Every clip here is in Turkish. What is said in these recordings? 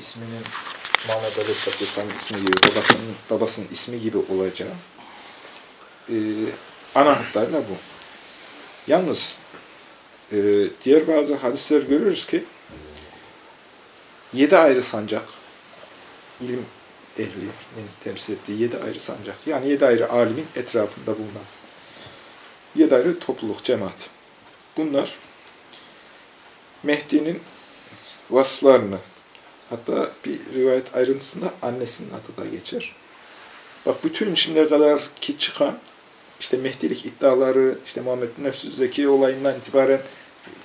isminin Muhammed Aleyhisselatü Vesselam'ın ismi gibi, babasının, babasının ismi gibi olacağı e, ana hatlarıyla bu. Yalnız e, diğer bazı hadisler görürüz ki yedi ayrı sancak ilim ehlinin temsil ettiği yedi ayrı sancak. Yani yedi ayrı alimin etrafında bulunan yedi ayrı topluluk, cemaat. Bunlar Mehdi'nin vasıflarını hatta bir rivayet ayrıntısında annesinin adı da geçer. Bak bütün şimdiye kadar ki çıkan işte Mehdilik iddiaları, işte Muhammed Nefsü Zeki olayından itibaren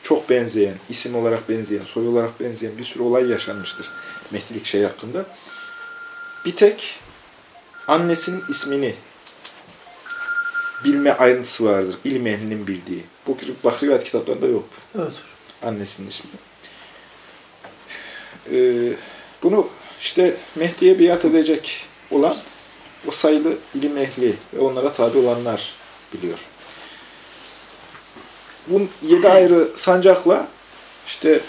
çok benzeyen, isim olarak benzeyen, soy olarak benzeyen bir sürü olay yaşanmıştır Mehdilik şey hakkında. Bir tek annesinin ismini bilme ayrıntısı vardır. İlim ehlinin bildiği. Bu Bahriyat kitaplarında yok. Evet. Annesinin ismi. Ee, bunu işte Mehdi'ye biat edecek olan o sayılı ilim ehli ve onlara tabi olanlar biliyor. Bu yedi ayrı sancakla işte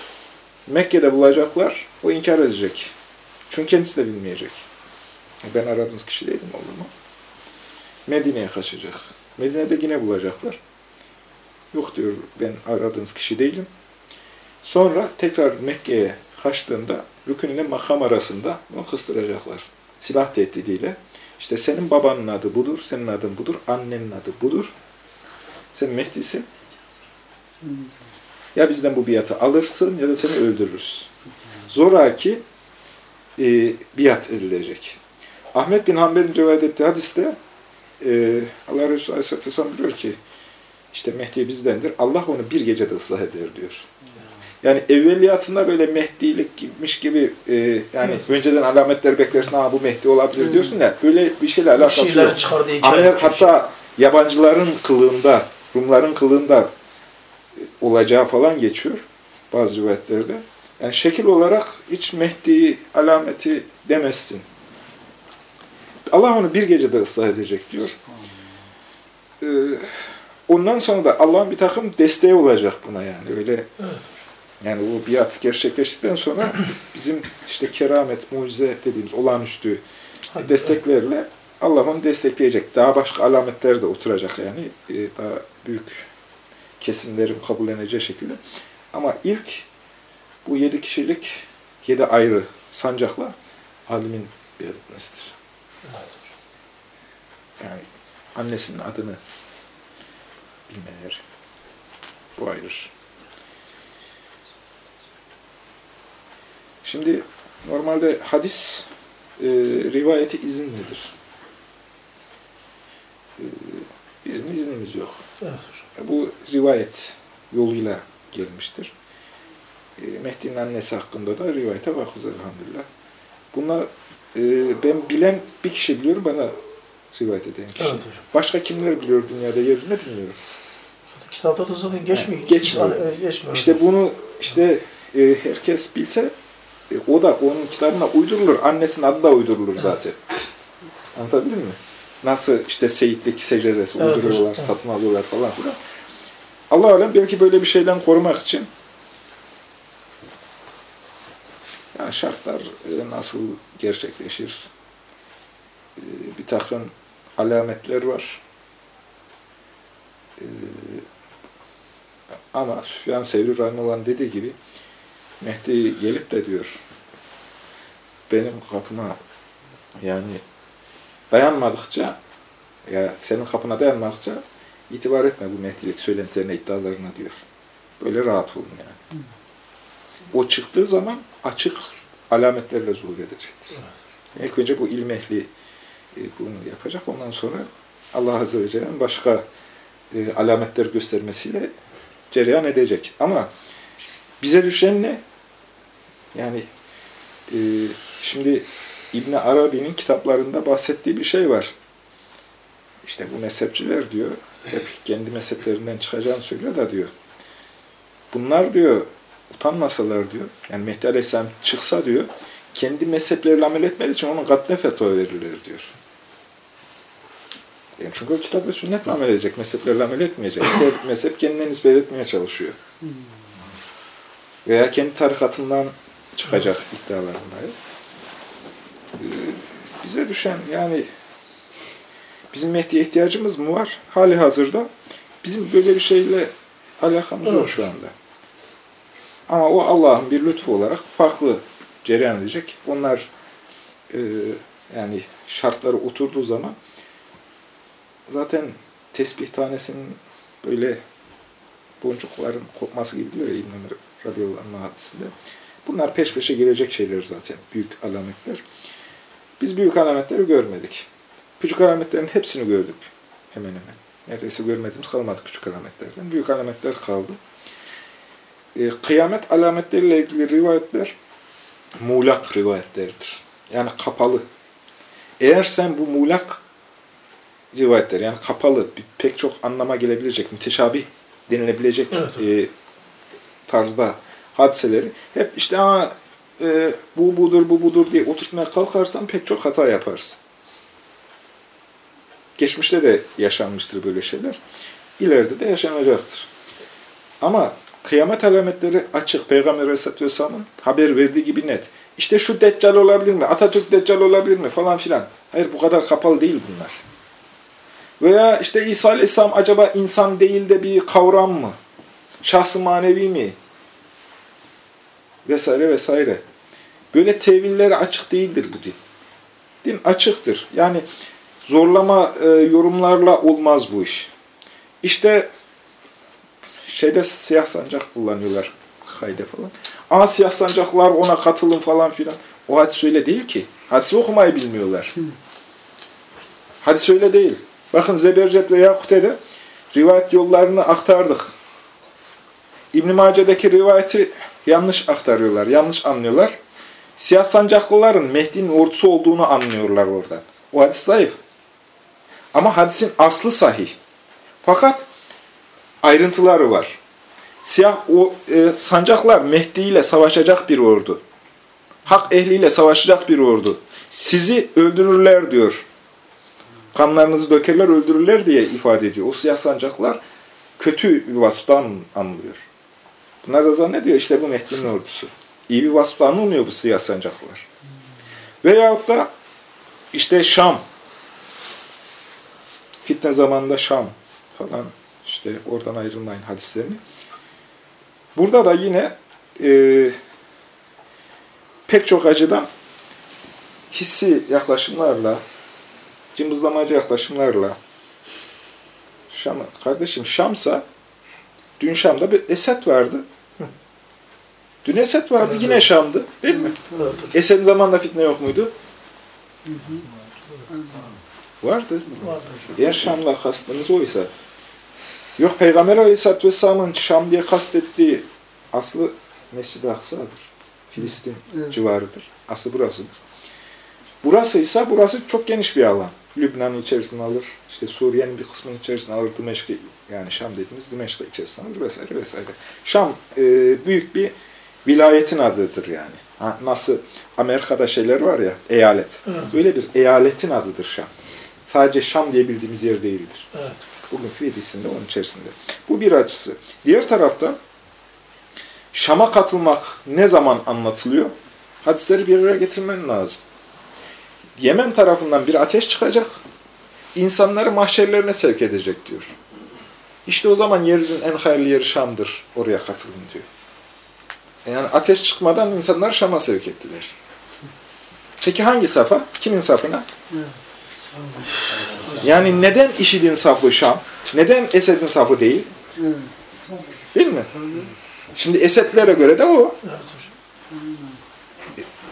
Mekke'de bulacaklar, o inkar edecek. Çünkü kendisi de bilmeyecek. Ben aradığınız kişi değilim olur mu? Medine'ye kaçacak. Medine'de yine bulacaklar. Yok diyor ben aradığınız kişi değilim. Sonra tekrar Mekke'ye kaçtığında rükün ile makam arasında onu kıstıracaklar. Silah tehdidiyle. İşte senin babanın adı budur, senin adın budur, annenin adı budur. Sen Mehdi'sin. Ya bizden bu biatı alırsın ya da seni öldürürüz. Zoraki e, biat edilecek. Ahmet bin Hanbel'in rivayet ettiği hadiste e, Allah Resulü Aleyhisselatü Vesselam diyor ki işte Mehdi bizdendir. Allah onu bir gecede ıslah eder diyor. Yani evveliyatında böyle Mehdilik gitmiş gibi e, yani evet. önceden alametler beklersin ha bu Mehdi olabilir hmm. diyorsun ya öyle bir şeyle alakası yok. Amer, hatta yabancıların kılığında, Rumların kılığında olacağı falan geçiyor bazı rivayetlerde. Yani şekil olarak hiç Mehdi alameti demezsin. Allah onu bir gecede ıslah edecek diyor. Ee, ondan sonra da Allah'ın bir takım desteği olacak buna yani öyle. Yani o biat gerçekleştikten sonra bizim işte keramet, mucize dediğimiz olağanüstü desteklerle Allah onu destekleyecek. Daha başka alametler de oturacak yani. Ee, daha büyük kesimlerin kabulleneceği şekilde. Ama ilk bu yedi kişilik, yedi ayrı sancakla alimin biat etmesidir. Yani annesinin adını bilmeleri bu ayırır. Şimdi normalde hadis e, rivayeti izinlidir. E, bizim iznimiz yok. Evet. Bu rivayet yoluyla gelmiştir. E, Mehdi'nin annesi hakkında da rivayete bakız elhamdülillah. Buna e, ben bilen bir kişi biliyorum bana rivayet eden kişi. Evet, Başka kimler biliyor dünyada yeryüzünde bilmiyorum. Kitapta da zaten geçmiyor. Geçmiyor. geçmiyor. İşte bunu işte e, herkes bilse e, o da onun kitabına uydurulur. Annesinin adı da uydurulur zaten. Anlatabildim mi? Nasıl işte seyitlik secderesi evet, uyduruyorlar, evet. satın alıyorlar falan filan. Allah alem belki böyle bir şeyden korumak için yani şartlar e, nasıl gerçekleşir? E, bir takım alametler var. E, ama Süfyan Sevri Rahimullah dediği gibi Mehdi gelip de diyor benim kapıma yani dayanmadıkça ya senin kapına dayanmadıkça itibar etme bu Mehdilik söylentilerine, iddialarına diyor. Böyle rahat olun yani. O çıktığı zaman açık alametlerle zuhur edecektir. Evet. İlk önce bu ilim ehli e, bunu yapacak. Ondan sonra Allah Azze ve Celle'nin başka e, alametler göstermesiyle cereyan edecek. Ama bize düşen ne? Yani e, şimdi İbn Arabi'nin kitaplarında bahsettiği bir şey var. İşte bu mezhepçiler diyor, hep kendi mezheplerinden çıkacağını söylüyor da diyor. Bunlar diyor, utanmasalar diyor, yani Mehdi Aleyhisselam çıksa diyor, kendi mezhepleriyle amel etmediği için onun katne fetva verilir diyor. Yani çünkü o kitap ve sünnetle amel edecek, mezheplerle amel etmeyecek. Mezhep kendine nispet etmeye çalışıyor. Veya kendi tarikatından çıkacak iddialarında. Ee, bize düşen yani bizim Mehdi'ye ihtiyacımız mı var? Hali hazırda bizim böyle bir şeyle alakamız yok Evet. şu anda. Ama o Allah'ın bir lütfu olarak farklı cereyan edecek. Onlar e, yani şartları oturduğu zaman zaten tesbih tanesinin böyle boncukların kopması gibi diyor ya İbn Ömer radıyallahu anh hadisinde. Bunlar peş peşe gelecek şeyler zaten. Büyük alametler. Biz büyük alametleri görmedik. Küçük alametlerin hepsini gördük. Hemen hemen. Neredeyse görmediğimiz kalmadı küçük alametlerden. Büyük alametler kaldı. E, kıyamet alametleriyle ilgili rivayetler muğlak rivayetleridir. Yani kapalı. Eğer sen bu muğlak rivayetler yani kapalı pek çok anlama gelebilecek, müteşabih denilebilecek Evet. e, tarzda hadiseleri hep işte Aa, e, bu budur, bu budur diye oturtmaya kalkarsan pek çok hata yaparsın. Geçmişte de yaşanmıştır böyle şeyler. İleride de yaşanacaktır. Ama kıyamet alametleri açık. Peygamber Aleyhisselatü Vesselam'ın haber verdiği gibi net. İşte şu deccal olabilir mi? Atatürk deccal olabilir mi? Falan filan. Hayır bu kadar kapalı değil bunlar. Veya işte İsa Aleyhisselam acaba insan değil de bir kavram mı? Şahsı manevi mi? Vesaire vesaire. Böyle tevilleri açık değildir bu din. Din açıktır. Yani zorlama e, yorumlarla olmaz bu iş. İşte şeyde siyah sancak kullanıyorlar kayda falan. Aa siyah sancaklar ona katılın falan filan. O hadis öyle değil ki. Hadisi okumayı bilmiyorlar. Hadis öyle değil. Bakın Zebercet ve Yakute'de rivayet yollarını aktardık. İbn-i Mace'deki rivayeti yanlış aktarıyorlar, yanlış anlıyorlar. Siyah sancaklıların Mehdi'nin ordusu olduğunu anlıyorlar oradan. O hadis zayıf. Ama hadisin aslı sahih. Fakat ayrıntıları var. Siyah o e, sancaklar Mehdi ile savaşacak bir ordu. Hak ehliyle savaşacak bir ordu. Sizi öldürürler diyor. Kanlarınızı dökerler, öldürürler diye ifade ediyor. O siyah sancaklar kötü bir vasıftan anılıyor. Bunlar da zannediyor işte bu Mehdi'nin ordusu. İyi bir vasıfla anılmıyor bu siyah sancaklılar. Veyahut da işte Şam, fitne zamanında Şam falan işte oradan ayrılmayın hadislerini. Burada da yine e, pek çok açıdan hissi yaklaşımlarla, cımbızlamacı yaklaşımlarla Şam, kardeşim Şam'sa dün Şam'da bir Esed vardı. Dün Esed vardı, yine Şam'dı. Değil mi? Evet. Esed'in zamanında fitne yok muydu? Vardı. Vardır. Eğer Şam'la kastınız oysa, yok Peygamber Aleyhisselatü Vesselam'ın Şam diye kastettiği aslı Mescid-i Aksa'dır. Filistin Evet. civarıdır. Aslı burasıdır. Burasıysa burası çok geniş bir alan. Lübnan'ın içerisine alır, işte Suriye'nin bir kısmının içerisine alır, Dimeşk'i, yani Şam dediğimiz Dimeşk'i içerisine alır vesaire vesaire. Şam e, büyük bir vilayetin adıdır yani. Ha, nasıl Amerika'da şeyler var ya, eyalet. Evet. Böyle bir eyaletin adıdır Şam. Sadece Şam diye bildiğimiz yer değildir. Evet. Bugünkü yedisinde onun içerisinde. Bu bir açısı. Diğer taraftan Şam'a katılmak ne zaman anlatılıyor? Hadisleri bir araya getirmen lazım. Yemen tarafından bir ateş çıkacak, insanları mahşerlerine sevk edecek diyor. İşte o zaman yeryüzünün en hayırlı yeri Şam'dır, oraya katılın diyor. Yani ateş çıkmadan insanları Şam'a sevk ettiler. Peki hangi safa? Kimin safına? Yani neden IŞİD'in safı Şam? Neden Esed'in safı değil? Değil mi? Şimdi Esedlere göre de o.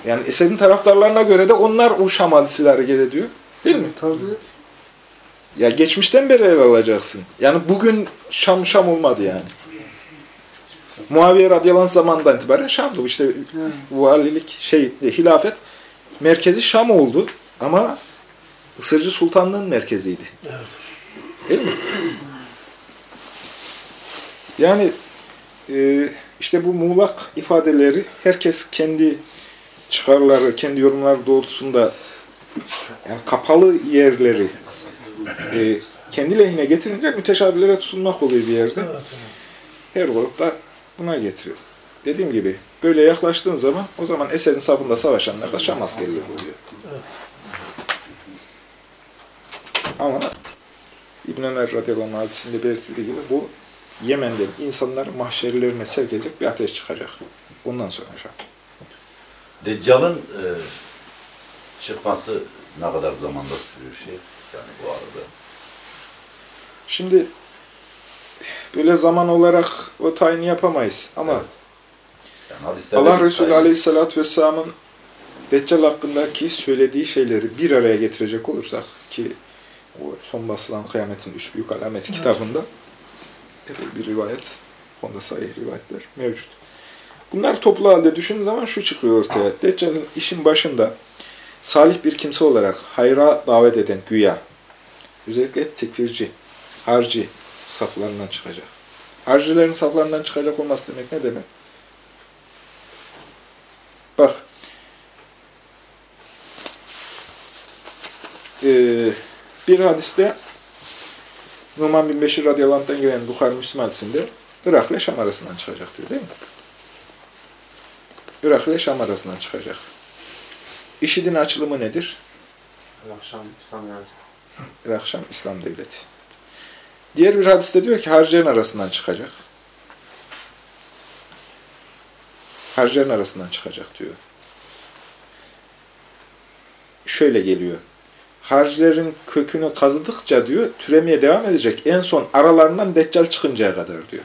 Yani Esed'in taraftarlarına göre de onlar o Şam hadisiyle hareket ediyor. Değil mi? Tabii. Ya geçmişten beri ele alacaksın. Yani bugün Şam Şam olmadı yani. Muaviye radıyallahu anh zamanından itibaren Şam'dı. İşte valilik, şey, e, hilafet merkezi Şam oldu. Ama Isırcı Sultanlığın merkeziydi. Evet. Değil mi? Yani e, işte bu muğlak ifadeleri herkes kendi çıkarları, kendi yorumları doğrultusunda yani kapalı yerleri e, kendi lehine getirince müteşabihlere tutunmak oluyor bir yerde. Evet. evet. Her grup da buna getiriyor. Dediğim gibi böyle yaklaştığın zaman o zaman Esed'in safında savaşanlar da Şam askerleri oluyor. Ama İbn Ömer radıyallahu anh hadisinde belirtildiği gibi bu Yemen'den insanları mahşerlerine sevk edecek bir ateş çıkacak. Ondan sonra Şam. Deccal'ın e, çıkması ne kadar zamanda sürüyor şey? Yani bu arada. Şimdi böyle zaman olarak o tayini yapamayız ama Evet. Yani hadislerde Allah Resulü Aleyhisselatü Vesselam'ın Deccal hakkındaki söylediği şeyleri bir araya getirecek olursak ki o son basılan kıyametin üç büyük alameti kitabında epey bir rivayet, konuda sahih rivayetler mevcut. Bunlar toplu halde düşündüğün zaman şu çıkıyor ortaya. Deccal'in işin başında salih bir kimse olarak hayra davet eden güya, özellikle tekfirci, harci saflarından çıkacak. Harcilerin saflarından çıkacak olması demek ne demek? Bak, Ee, bir hadiste Numan bin Beşir radıyallahu gelen Bukhari Müslim hadisinde Irak ile Şam arasından çıkacak diyor değil mi? Irak ile Şam arasından çıkacak. IŞİD'in açılımı nedir? Akşam İslam yani. Irak Şam İslam Devleti. Diğer bir hadiste diyor ki harcilerin arasından çıkacak. Harcilerin arasından çıkacak diyor. Şöyle geliyor. Harcilerin kökünü kazıdıkça diyor, türemeye devam edecek. En son aralarından deccal çıkıncaya kadar diyor.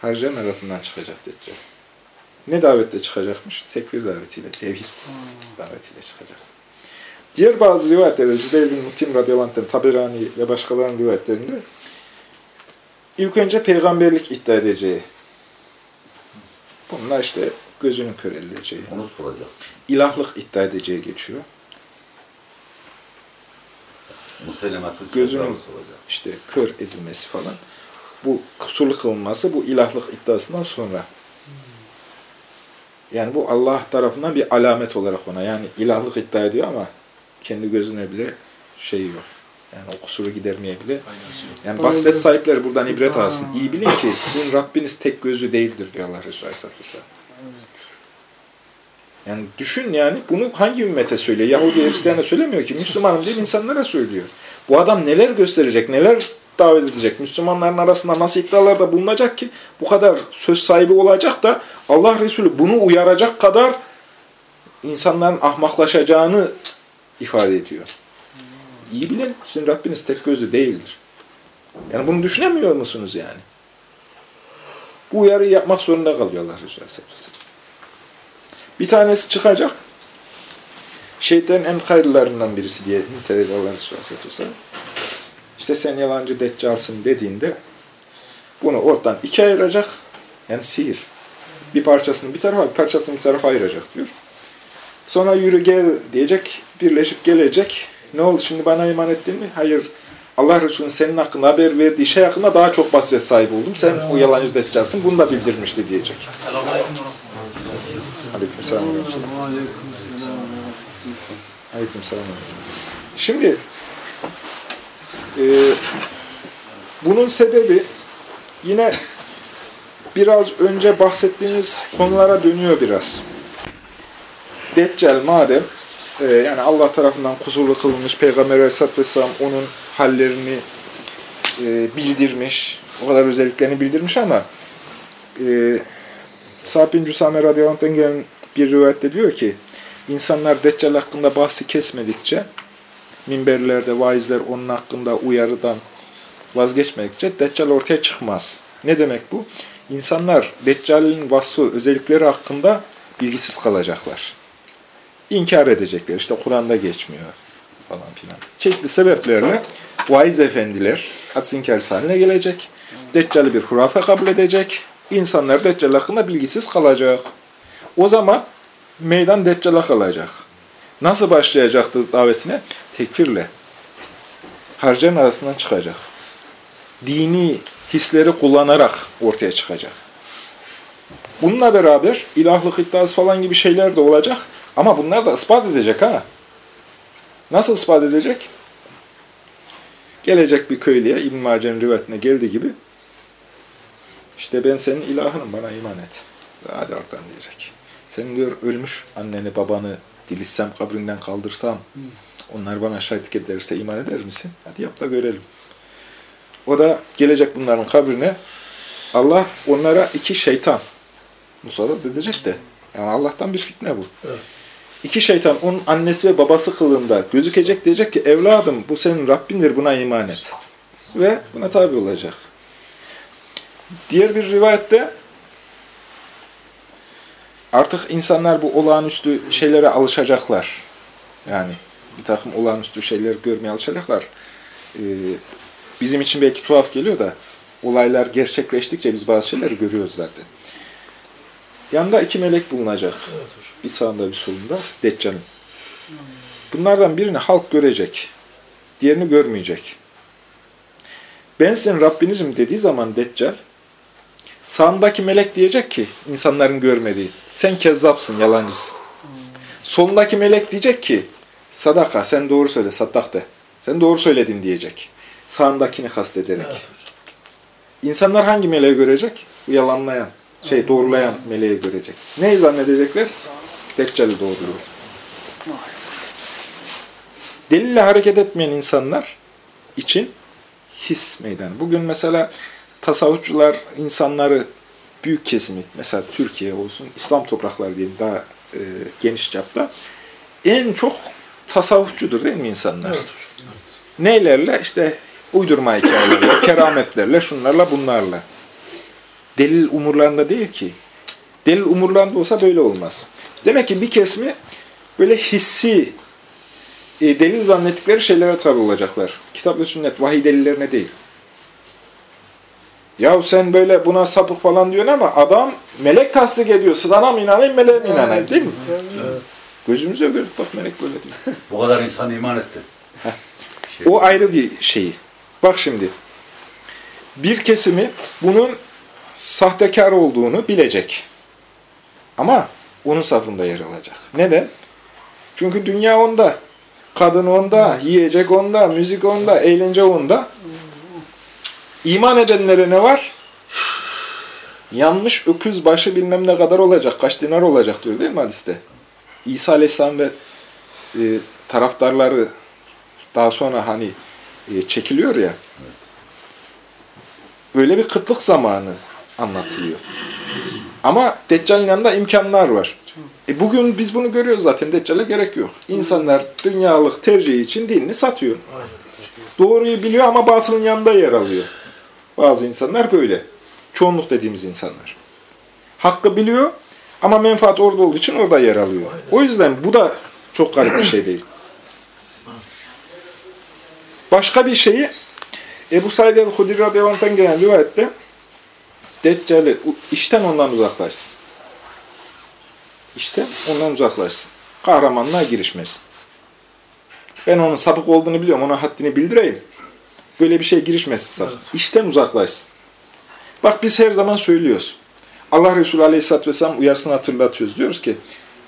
Harcilerin arasından çıkacak deccal. Ne davette çıkacakmış? Tekfir davetiyle, tevhid davetiyle çıkacak. Diğer bazı rivayetlerde, Cübeyr bin Mutim radıyallahu Taberani ve başkalarının rivayetlerinde ilk önce peygamberlik iddia edeceği, bununla işte gözünün kör edileceği, Onu soracak. ilahlık iddia edeceği geçiyor. Gözünün-. İşte kör edilmesi falan. Bu kusurlu kılınması bu ilahlık iddiasından sonra. Yani bu Allah tarafından bir alamet olarak ona. Yani ilahlık iddia ediyor ama kendi gözüne bile şey yok. Yani o kusuru gidermeye bile. Yani basiret sahipleri buradan ibret alsın. İyi bilin ki sizin Rabbiniz tek gözü değildir diyor Allah Resulü Aleyhisselatü Vesselam. Yani düşün yani bunu hangi ümmete söylüyor? Yahudi Hristiyan'a söylemiyor ki. Müslümanım değil insanlara söylüyor. Bu adam neler gösterecek, neler davet edecek? Müslümanların arasında nasıl iddialarda bulunacak ki bu kadar söz sahibi olacak da Allah Resulü bunu uyaracak kadar insanların ahmaklaşacağını ifade ediyor. İyi bilin sizin Rabbiniz tek gözü değildir. Yani bunu düşünemiyor musunuz yani? Bu uyarıyı yapmak zorunda kalıyor Allah Resulü Aleyhisselatü Vesselam. Bir tanesi çıkacak. Şeytanın en hayırlarından birisi diye niteledi Allah Resulü Aleyhisselatü Vesselam. İşte sen yalancı deccalsın dediğinde bunu ortadan ikiye ayıracak. Yani sihir. Bir parçasını bir tarafa, bir parçasını bir tarafa ayıracak diyor. Sonra yürü gel diyecek, birleşip gelecek. Ne oldu şimdi bana iman ettin mi? Hayır. Allah Resulü'nün senin hakkında haber verdiği şey hakkında daha çok basiret sahibi oldum. Sen o yalancı deccalsın. Bunu da bildirmişti diyecek. Aleykümselam. Aleykümselam. Şimdi e, bunun sebebi yine biraz önce bahsettiğimiz konulara dönüyor biraz. Deccal madem e, yani Allah tarafından kusurlu kılınmış Peygamber Aleyhisselatü Vesselam onun hallerini e, bildirmiş, o kadar özelliklerini bildirmiş ama e, Sa'd bin Cüsame radıyallahu gelen bir rivayette diyor ki insanlar Deccal hakkında bahsi kesmedikçe minberlerde vaizler onun hakkında uyarıdan vazgeçmedikçe Deccal ortaya çıkmaz. Ne demek bu? İnsanlar Deccal'in vasfı, özellikleri hakkında bilgisiz kalacaklar. İnkar edecekler. İşte Kur'an'da geçmiyor falan filan. Çeşitli sebeplerle vaiz efendiler hadis inkarcısı haline gelecek. Deccal'i bir hurafe kabul edecek. İnsanlar Deccal hakkında bilgisiz kalacak. O zaman meydan Deccal'a kalacak. Nasıl başlayacaktı davetine? Tekfirle. Harcın arasından çıkacak. Dini hisleri kullanarak ortaya çıkacak. Bununla beraber ilahlık iddiası falan gibi şeyler de olacak. Ama bunlar da ispat edecek ha. Nasıl ispat edecek? Gelecek bir köylüye İbn-i Mace'nin rivayetine geldiği gibi İşte ben senin ilahınım bana iman et. Hadi oradan diyecek. Senin diyor ölmüş anneni babanı dilissem kabrinden kaldırsam onlar bana şahitlik ederse iman eder misin? Hadi yap da görelim. O da gelecek bunların kabrine Allah onlara iki şeytan musallat edecek de yani Allah'tan bir fitne bu. Evet. İki şeytan onun annesi ve babası kılığında gözükecek diyecek ki evladım bu senin Rabbindir buna iman et. Ve buna tabi olacak. Diğer bir rivayette artık insanlar bu olağanüstü şeylere alışacaklar. Yani bir takım olağanüstü şeyler görmeye alışacaklar. Ee, bizim için belki tuhaf geliyor da olaylar gerçekleştikçe biz bazı şeyleri görüyoruz zaten. Yanında iki melek bulunacak. Bir sağında bir solunda. Deccal'in. Bunlardan birini halk görecek. Diğerini görmeyecek. Ben senin Rabbinizim dediği zaman Deccal, sağındaki melek diyecek ki, insanların görmediği, sen kezzapsın, yalancısın. Solundaki melek diyecek ki, sadaka, sen doğru söyle, saddak de. Sen doğru söyledin diyecek. Sağındakini kastederek. Evet. İnsanlar hangi meleği görecek? Yalanlayan, şey doğrulayan meleği görecek. Neyi zannedecekler? Deccal'i doğruluyor. Delille hareket etmeyen insanlar için his meydanı. Bugün mesela tasavvufçular insanları büyük kesimi, mesela Türkiye olsun, İslam toprakları diyelim daha e, geniş çapta, en çok tasavvufçudur değil mi insanlar? Evet. Neylerle? İşte uydurma hikayelerle, kerametlerle, şunlarla, bunlarla. Delil umurlarında değil ki. Delil umurlarında olsa böyle olmaz. Demek ki bir kesimi böyle hissi, e, delil zannettikleri şeylere tabi olacaklar. Kitap ve sünnet, vahiy delillerine değil. Yahu sen böyle buna sapık falan diyorsun ama adam melek tasdik ediyor. Sana mı inanayım, meleğe mi inanayım değil mi? Evet. Gözümüzle gördük bak melek böyle diyor. Bu kadar insan iman etti. Şey, O ayrı bir şeyi. Bak şimdi. Bir kesimi bunun sahtekar olduğunu bilecek. Ama onun safında yer alacak. Neden? Çünkü dünya onda. Kadın onda, yiyecek onda, müzik onda, eğlence onda. İman edenlere ne var? Yanmış öküz başı bilmem ne kadar olacak, kaç dinar olacak diyor değil mi hadiste? İsa Aleyhisselam ve e, taraftarları daha sonra hani e, çekiliyor ya. Böyle bir kıtlık zamanı anlatılıyor. Ama Deccal'in yanında imkanlar var. E bugün biz bunu görüyoruz zaten. Deccal'e gerek yok. İnsanlar dünyalık tercihi için dinini satıyor. Aynen. Doğruyu biliyor ama batılın yanında yer alıyor. Bazı insanlar böyle. Çoğunluk dediğimiz insanlar. Hakkı biliyor ama menfaat orada olduğu için orada yer alıyor. O yüzden bu da çok garip bir şey değil. Başka bir şeyi Ebu Said el-Hudri radıyallahu gelen rivayette Deccal'i işten ondan uzaklaşsın. İşten ondan uzaklaşsın. Kahramanlığa girişmesin. Ben onun sapık olduğunu biliyorum. Ona haddini bildireyim. Böyle bir şey girişmesin sakın. İşten uzaklaşsın. Bak biz her zaman söylüyoruz. Allah Resulü Aleyhisselatü Vesselam uyarısını hatırlatıyoruz. Diyoruz ki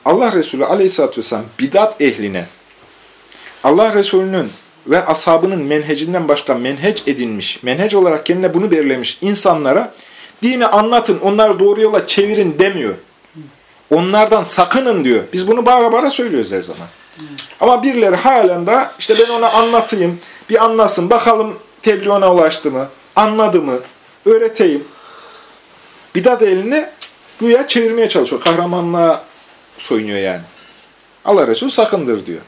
Allah Resulü Aleyhisselatü Vesselam bidat ehline Allah Resulü'nün ve ashabının menhecinden başka menheç edinmiş, menhec olarak kendine bunu belirlemiş insanlara dini anlatın, onları doğru yola çevirin demiyor. Onlardan sakının diyor. Biz bunu bağıra bağıra söylüyoruz her zaman. Ama birileri halen de işte ben ona anlatayım, bir anlasın, bakalım tebliğ ona ulaştı mı, anladı mı, öğreteyim. Bidat elini güya çevirmeye çalışıyor. Kahramanlığa soyunuyor yani. Allah Resulü sakındır diyor.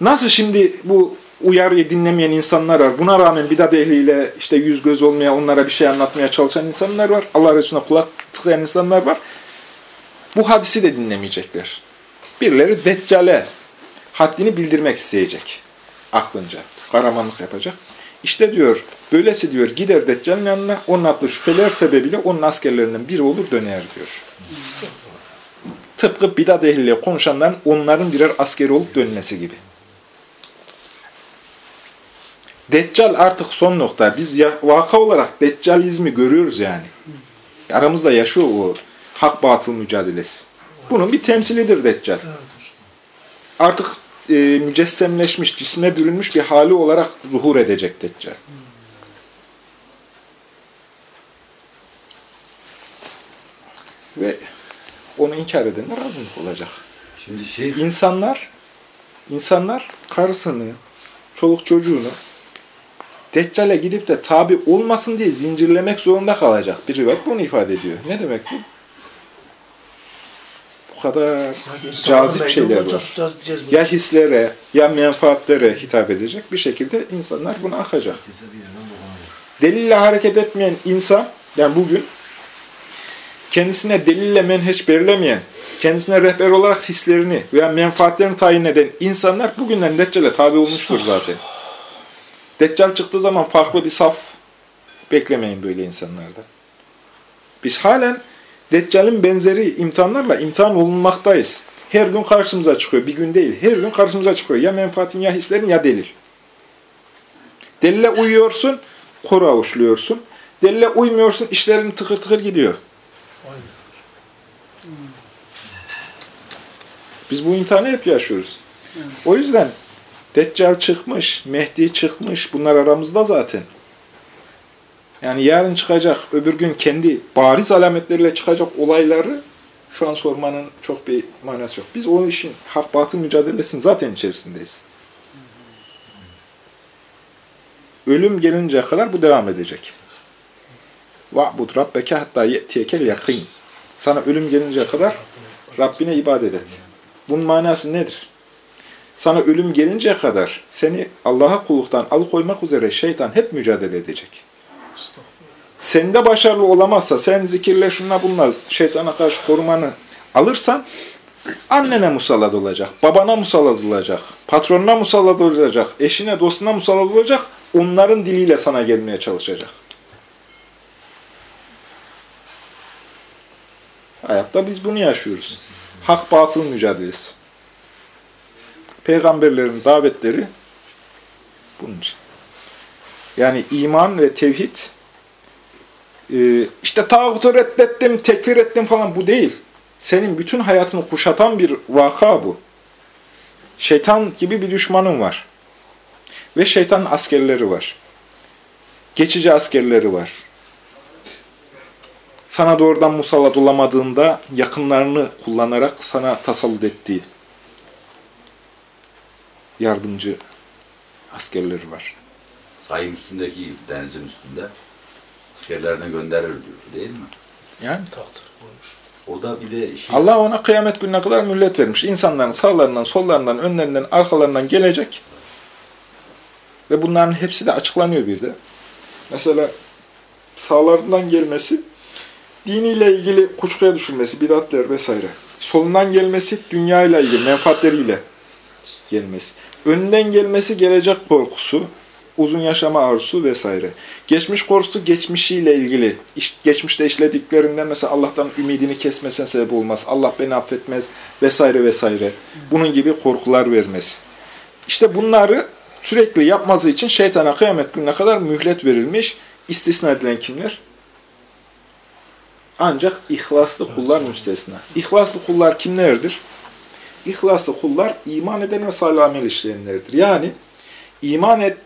Nasıl şimdi bu uyarıyı dinlemeyen insanlar var. Buna rağmen bidat ehliyle işte yüz göz olmaya, onlara bir şey anlatmaya çalışan insanlar var. Allah Resulüne kulak tıkayan insanlar var. Bu hadisi de dinlemeyecekler. Birileri Deccale haddini bildirmek isteyecek. Aklınca. Kahramanlık yapacak. İşte diyor, böylesi diyor gider Deccal'in yanına, onun attığı şüpheler sebebiyle onun askerlerinden biri olur döner diyor. Tıpkı bidat ehliyle konuşanların onların birer askeri olup dönmesi gibi. Deccal artık son nokta. Biz ya, vaka olarak Deccalizmi görüyoruz yani. Aramızda yaşıyor o hak batıl mücadelesi. Bunun bir temsilidir Deccal. Artık e, mücessemleşmiş, cisme bürünmüş bir hali olarak zuhur edecek Deccal. ve onu inkar edenler azınlık olacak. Şimdi şey İnsanlar, insanlar karısını, çoluk çocuğunu Deccal'e gidip de tabi olmasın diye zincirlemek zorunda kalacak. Bir rivayet bunu ifade ediyor. Ne demek bu? Bu kadar cazip şeyler var. Ya hislere, ya menfaatlere hitap edecek bir şekilde insanlar buna akacak. Delille hareket etmeyen insan, yani bugün kendisine delille menheç belirlemeyen, kendisine rehber olarak hislerini veya menfaatlerini tayin eden insanlar bugünden Deccal'e tabi olmuştur zaten. Deccal çıktığı zaman farklı bir saf beklemeyin böyle insanlardan. Biz halen Deccal'in benzeri imtihanlarla imtihan olunmaktayız. Her gün karşımıza çıkıyor. Bir gün değil. Her gün karşımıza çıkıyor. Ya menfaatin ya hislerin ya delil. Delile uyuyorsun, koru avuçluyorsun. Delile uymuyorsun, işlerin tıkır tıkır gidiyor. Biz bu imtihanı hep yaşıyoruz. O yüzden Deccal çıkmış, Mehdi çıkmış. Bunlar aramızda zaten. Yani yarın çıkacak, öbür gün kendi bariz alametleriyle çıkacak olayları şu an sormanın çok bir manası yok. Biz o işin hak batıl mücadelesinin zaten içerisindeyiz. Ölüm gelinceye kadar bu devam edecek. Va'bud rabbeke hatta ye'tiyekel yakin. Sana ölüm gelinceye kadar Rabbine ibadet et. Bunun manası nedir? Sana ölüm gelinceye kadar seni Allah'a kulluktan alıkoymak üzere şeytan hep mücadele edecek. Sende başarılı olamazsa, sen zikirle şunla bununla şeytana karşı korumanı alırsan, annene musallat olacak, babana musallat olacak, patronuna musallat olacak, eşine, dostuna musallat olacak, onların diliyle sana gelmeye çalışacak. Hayatta biz bunu yaşıyoruz. Hak batıl mücadelesi. Peygamberlerin davetleri bunun için. Yani iman ve tevhid işte tağutu reddettim, tekfir ettim falan bu değil. Senin bütün hayatını kuşatan bir vaka bu. Şeytan gibi bir düşmanın var. Ve şeytanın askerleri var. Geçici askerleri var. Sana doğrudan musallat olamadığında yakınlarını kullanarak sana tasallut ettiği yardımcı askerleri var. sayım üstündeki denizin üstünde askerlerine gönderir diyor değil mi? Yani O da bir de şey, Allah ona kıyamet gününe kadar mühlet vermiş. İnsanların sağlarından, sollarından, önlerinden, arkalarından gelecek. Ve bunların hepsi de açıklanıyor bir de. Mesela sağlarından gelmesi, diniyle ilgili kuşkuya düşürmesi, bidatler vesaire. Solundan gelmesi, dünya ile ilgili, menfaatleriyle gelmesi. Önünden gelmesi, gelecek korkusu, uzun yaşama arzusu vesaire. Geçmiş korkusu geçmişiyle ilgili. İş, geçmişte işlediklerinden mesela Allah'tan ümidini kesmesine sebep olmaz. Allah beni affetmez vesaire vesaire. Bunun gibi korkular vermez. İşte bunları sürekli yapması için şeytana kıyamet gününe kadar mühlet verilmiş. İstisna edilen kimler? Ancak ihlaslı kullar müstesna. İhlaslı kullar kimlerdir? İhlaslı kullar iman eden ve salih amel işleyenlerdir. Yani iman et,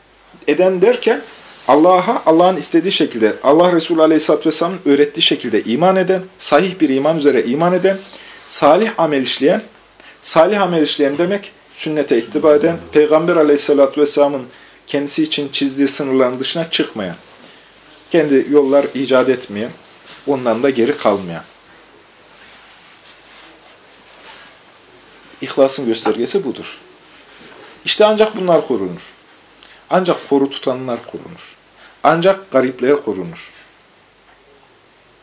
eden derken Allah'a Allah'ın istediği şekilde, Allah Resulü Aleyhisselatü Vesselam'ın öğrettiği şekilde iman eden, sahih bir iman üzere iman eden, salih amel işleyen, salih amel işleyen demek sünnete ittiba eden, Peygamber Aleyhisselatü Vesselam'ın kendisi için çizdiği sınırların dışına çıkmayan, kendi yollar icat etmeyen, ondan da geri kalmayan. İhlasın göstergesi budur. İşte ancak bunlar korunur. Ancak koru tutanlar korunur. Ancak garipler korunur.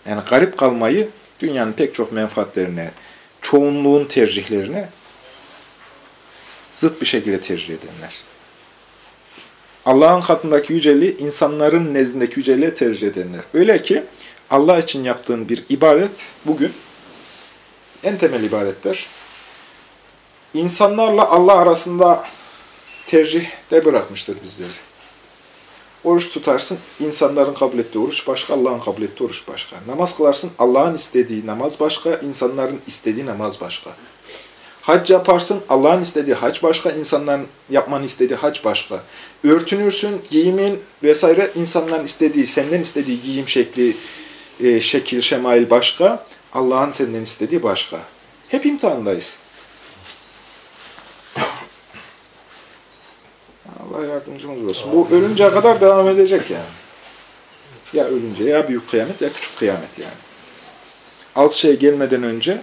Yani garip kalmayı dünyanın pek çok menfaatlerine, çoğunluğun tercihlerine zıt bir şekilde tercih edenler. Allah'ın katındaki yüceliği insanların nezdindeki yüceliğe tercih edenler. Öyle ki Allah için yaptığın bir ibadet bugün en temel ibadetler insanlarla Allah arasında tercihte bırakmıştır bizleri. Oruç tutarsın, insanların kabul ettiği oruç başka, Allah'ın kabul ettiği oruç başka. Namaz kılarsın, Allah'ın istediği namaz başka, insanların istediği namaz başka. Hac yaparsın, Allah'ın istediği hac başka, insanların yapmanı istediği hac başka. Örtünürsün, giyimin vesaire insanların istediği, senden istediği giyim şekli, e, şekil, şemail başka. Allah'ın senden istediği başka. Hep imtihandayız. Allah yardımcımız olsun. Bu ölünceye kadar devam edecek yani. Ya ölünce ya büyük kıyamet ya küçük kıyamet yani. Altı şey gelmeden önce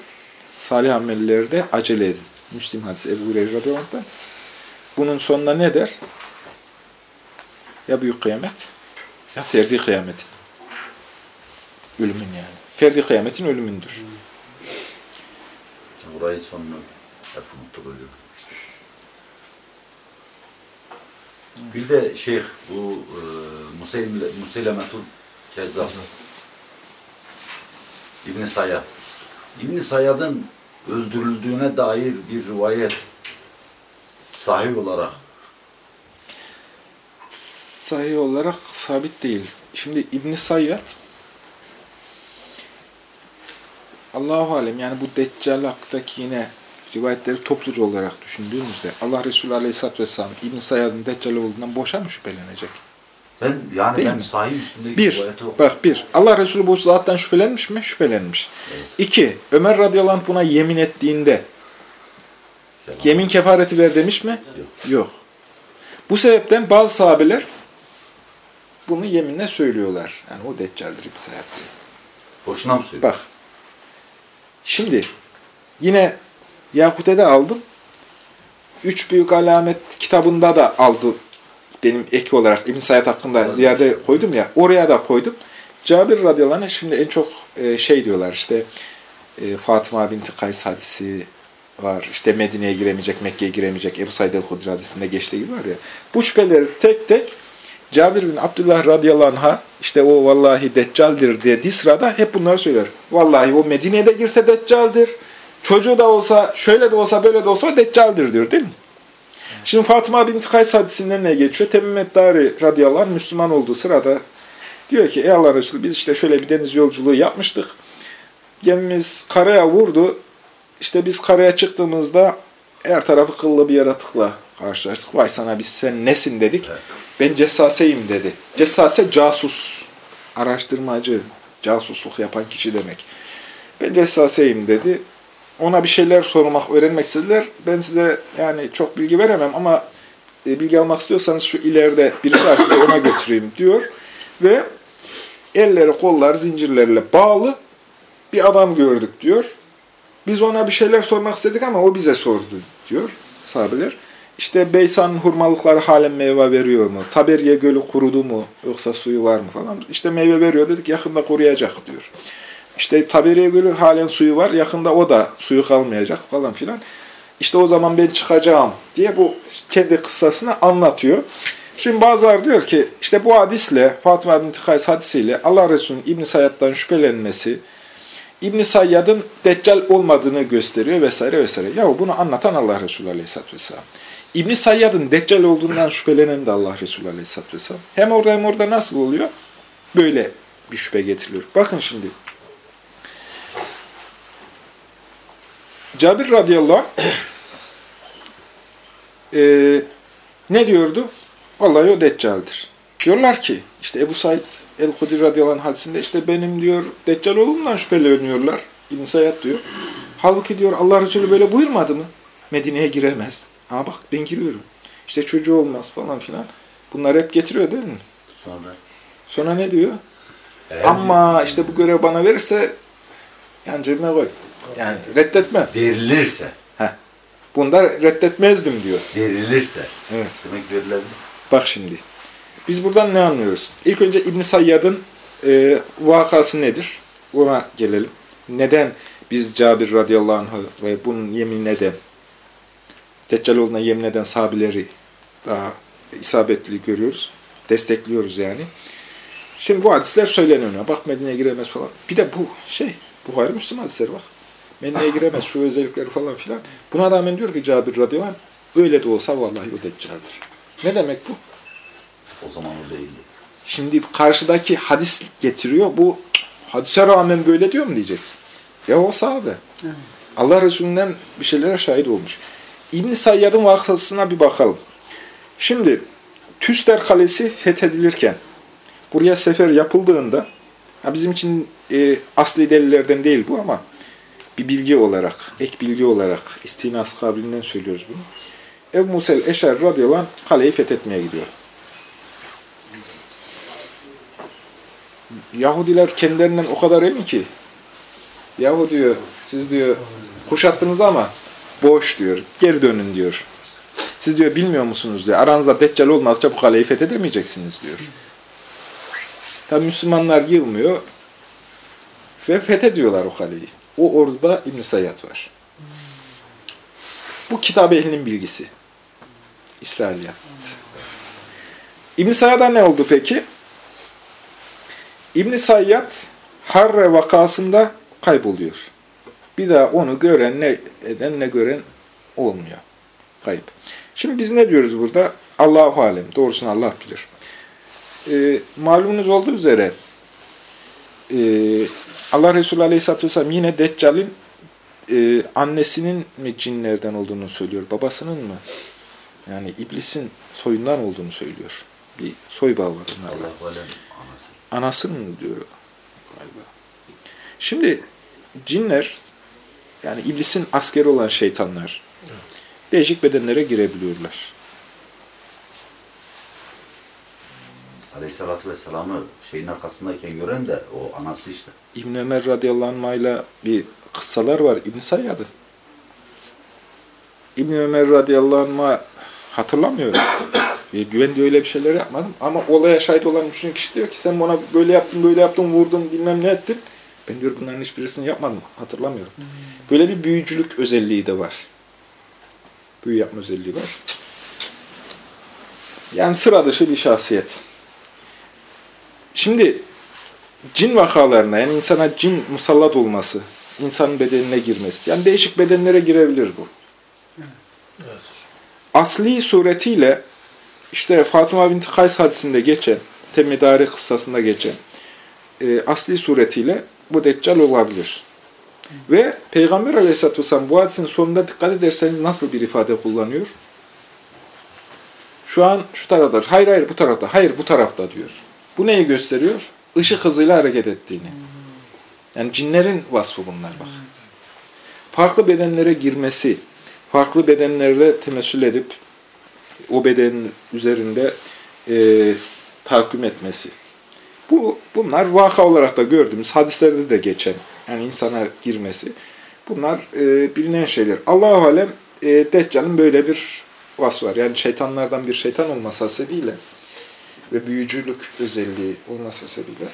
salih amellerde acele edin. Müslim hadisi Ebu Hureyre radıyallahu. Bunun sonuna ne der? Ya büyük kıyamet ya ferdi kıyametin. Ölümün yani. Ferdi kıyametin ölümündür. Burayı sonunu hep unuttuk öyle. Bir de şeyh bu e, Museyle, Museylemetul Kezzab. İbn Sayyad. İbn Sayyad'ın öldürüldüğüne dair bir rivayet sahih olarak Sahih olarak sabit değil. Şimdi İbn Sayyad Allahu alem yani bu Deccal hakkındaki yine rivayetleri topluca olarak düşündüğümüzde Allah Resulü Aleyhisselatü Vesselam İbn Sayyad'ın Deccal olduğundan boşa mı şüphelenecek? ben yani Değil ben mi? sahih üstündeki Bir, bak bir, Allah Resulü bu zattan şüphelenmiş mi? Şüphelenmiş. İki, Ömer radıyallahu anh buna yemin ettiğinde Yalan. yemin kefareti ver demiş mi? Yok. Yok. Bu sebepten bazı sahabeler bunu yeminle söylüyorlar. Yani o Deccal'dir İbn Sayyad diye. Boşuna mı söylüyor? Bak. Şimdi yine Yakute'de aldım. Üç Büyük Alamet kitabında da aldı. Benim ek olarak İbn Sayyad hakkında ziyade koydum ya. Oraya da koydum. Cabir radıyallahu anh şimdi en çok e, şey diyorlar işte e, Fatıma binti Kays hadisi var. İşte Medine'ye giremeyecek, Mekke'ye giremeyecek. Ebu Said el-Hudri hadisinde geçtiği gibi var ya. Bu şüpheleri tek tek Cabir bin Abdullah radıyallahu anh'a işte o vallahi deccaldir dediği sırada hep bunları söyler. Vallahi o Medine'ye de girse deccaldir. Çocuğu da olsa, şöyle de olsa, böyle de olsa deccaldir diyor değil mi? Şimdi Fatıma binti Kays hadisinden ne geçiyor? Temimmet Dari radıyallahu anh Müslüman olduğu sırada diyor ki ey Allah Resulü biz işte şöyle bir deniz yolculuğu yapmıştık. Gemimiz karaya vurdu. İşte biz karaya çıktığımızda her tarafı kıllı bir yaratıkla karşılaştık. Vay sana biz sen nesin dedik. Ben cessaseyim dedi. Cessase casus, araştırmacı, casusluk yapan kişi demek. Ben cessaseyim dedi. Ona bir şeyler sormak, öğrenmek istediler. Ben size yani çok bilgi veremem ama e, bilgi almak istiyorsanız şu ileride birisi var size ona götüreyim diyor. Ve elleri kollar zincirlerle bağlı bir adam gördük diyor. Biz ona bir şeyler sormak istedik ama o bize sordu diyor sahabeler. İşte Beysan'ın hurmalıkları halen meyve veriyor mu? Taberiye gölü kurudu mu? Yoksa suyu var mı falan. İşte meyve veriyor dedik yakında kuruyacak diyor. İşte Taberiye gölü halen suyu var. Yakında o da suyu kalmayacak falan filan. İşte o zaman ben çıkacağım diye bu kendi kıssasını anlatıyor. Şimdi bazıları diyor ki işte bu hadisle Fatıma bin Kays hadisiyle Allah Resulü'nün İbn Sayyad'dan şüphelenmesi İbn Sayyad'ın deccal olmadığını gösteriyor vesaire vesaire. Ya bunu anlatan Allah Resulü Aleyhisselatü Vesselam. İbn Sayyad'ın deccal olduğundan şüphelenen de Allah Resulü Aleyhisselatü Vesselam. Hem orada hem orada nasıl oluyor? Böyle bir şüphe getiriliyor. Bakın şimdi. Cabir radıyallahu anh e, ne diyordu? Vallahi o deccaldir. Diyorlar ki işte Ebu Said el-Hudri radıyallahu anh hadisinde işte benim diyor deccal olduğumdan şüpheleniyorlar. İbn Sayyad diyor. Halbuki diyor Allah Resulü böyle buyurmadı mı? Medine'ye giremez. Ama bak ben giriyorum. İşte çocuğu olmaz falan filan. Bunlar hep getiriyor değil mi? Sonra Sonra ne diyor? eğer Ama işte bu görev bana verirse yani cebime koy. Yani reddetmem. verilirse, Bunu da reddetmezdim diyor. verilirse Evet. demek verilebilir. Bak şimdi. Biz buradan ne anlıyoruz? İlk önce İbn Sayyad'ın e, vakası nedir? Ona gelelim. Neden biz Cabir radıyallahu anh'ı ve bunun yemin eden, Deccaloğlu'na yemin eden sahabileri daha isabetli görüyoruz. Destekliyoruz yani. Şimdi bu hadisler söyleniyor. Bak Medine'ye giremez falan. Bir de bu şey, Buhari Müslüm hadisleri bak. Medine'ye giremez şu özellikleri falan filan. Buna rağmen diyor ki Cabir radıyallahu anh, öyle de olsa vallahi o Deccal'dir. Ne demek bu? O zaman o değildi. Şimdi karşıdaki hadis getiriyor. Bu hadise rağmen böyle diyor mu diyeceksin? Ya o sahabe. Allah Resulü'nden bir şeylere şahit olmuş. İbn Sayyad'ın vakasına bir bakalım. Şimdi Tüster Kalesi fethedilirken buraya sefer yapıldığında Ha, bizim için e, asli delillerden değil bu ama bir bilgi olarak, ek bilgi olarak istinas kabiliğinden söylüyoruz bunu. Ebu Musel Eşer radıyallahu anh kaleyi fethetmeye gidiyor. Yahudiler kendilerinden o kadar emin ki Yahu diyor siz diyor kuşattınız ama boş diyor. Geri dönün diyor. Siz diyor bilmiyor musunuz diyor. Aranızda deccal olmadıkça bu kaleyi fethedemeyeceksiniz diyor. Tabi Müslümanlar yılmıyor ve fethediyorlar o kaleyi. O orduda İbn Sayyad var. Bu kitap ehlinin bilgisi. İsrailiyat. İbn Sayyad'a ne oldu peki? İbn Sayyad Harre vakasında kayboluyor. Bir daha onu gören ne eden ne gören olmuyor. Kayıp. Şimdi biz ne diyoruz burada? Allahu alem. Doğrusunu Allah bilir. Ee, malumunuz olduğu üzere e, Allah Resulü Aleyhisselatü Vesselam yine Deccal'in e, annesinin mi cinlerden olduğunu söylüyor, babasının mı? Yani iblisin soyundan olduğunu söylüyor. Bir soy bağı var onlarla. Anası. Anasının mı diyor galiba. Şimdi cinler, yani iblisin askeri olan şeytanlar, değişik bedenlere girebiliyorlar. Aleyhisselatü Vesselam'ı şeyin arkasındayken gören de o anası işte. İbn Ömer radıyallahu anh'la bir kıssalar var İbn Sayyad'ın. İbn Ömer radıyallahu anh'a hatırlamıyorum. Ben de öyle bir şeyler yapmadım. Ama olaya şahit olan üçüncü kişi diyor ki sen bana böyle yaptın, böyle yaptın, vurdun, bilmem ne ettin. Ben diyor bunların hiçbirisini yapmadım. Hatırlamıyorum. Böyle bir büyücülük özelliği de var. Büyü yapma özelliği var. Yani sıra dışı bir şahsiyet. Şimdi cin vakalarına yani insana cin musallat olması, insanın bedenine girmesi. Yani değişik bedenlere girebilir bu. Evet. Asli suretiyle işte Fatıma binti Kays hadisinde geçen, Temidari kıssasında geçen e, asli suretiyle bu deccal olabilir. Ve Peygamber aleyhisselatü vesselam bu hadisin sonunda dikkat ederseniz nasıl bir ifade kullanıyor? Şu an şu tarafta, hayır hayır bu tarafta, hayır bu tarafta diyor. Bu neyi gösteriyor? Işık hızıyla hareket ettiğini. Yani cinlerin vasfı bunlar bak. Farklı bedenlere girmesi, farklı bedenlerde temessül edip o bedenin üzerinde e, tahakküm etmesi. Bu bunlar vaka olarak da gördüğümüz hadislerde de geçen yani insana girmesi. Bunlar e, bilinen şeyler. Allahu alem e, Deccal'ın böyle bir vasfı var. Yani şeytanlardan bir şeytan olması hasebiyle ve büyücülük özelliği olması hasebiyle